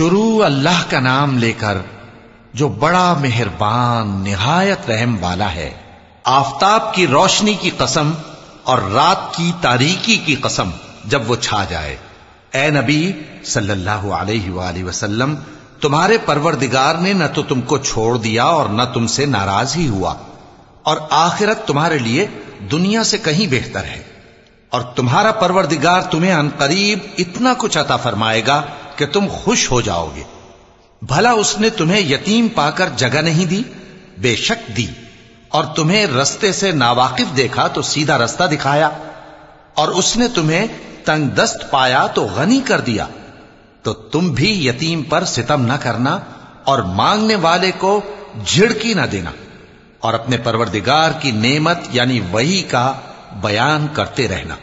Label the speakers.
Speaker 1: شروع اللہ کا نام لے کر جو بڑا مہربان، نہایت رحم والا ہے۔ آفتاب کی روشنی کی قسم اور رات کی تاریکی کی قسم جب وہ چھا جائے۔ اے نبی صلی اللہ علیہ وآلہ وسلم، تمہارے پروردگار نے نہ تو تم کو چھوڑ دیا اور نہ تم سے ناراض ہی ہوا۔ اور آخرت تمہارے لیے دنیا سے کہیں بہتر ہے۔ اور تمہارا پروردگار تمہیں ان قریب اتنا کچھ عطا فرمائے گا کہ تم خوش ہو جاؤ گے۔ بھلا اس نے تمہیں یتیم پا کر جگہ نہیں دی، بے شک دی۔ اور تمہیں رستے سے ناواقف دیکھا تو سیدھا رستہ دکھایا۔ اور اس نے تمہیں تنگ دست پایا تو غنی کر دیا۔ تو تم بھی یتیم پر ستم نہ کرنا اور مانگنے والے کو جھڑکی نہ دینا۔ اور اپنے پروردگار کی نعمت یعنی وہی کا بیان کرتے رہنا۔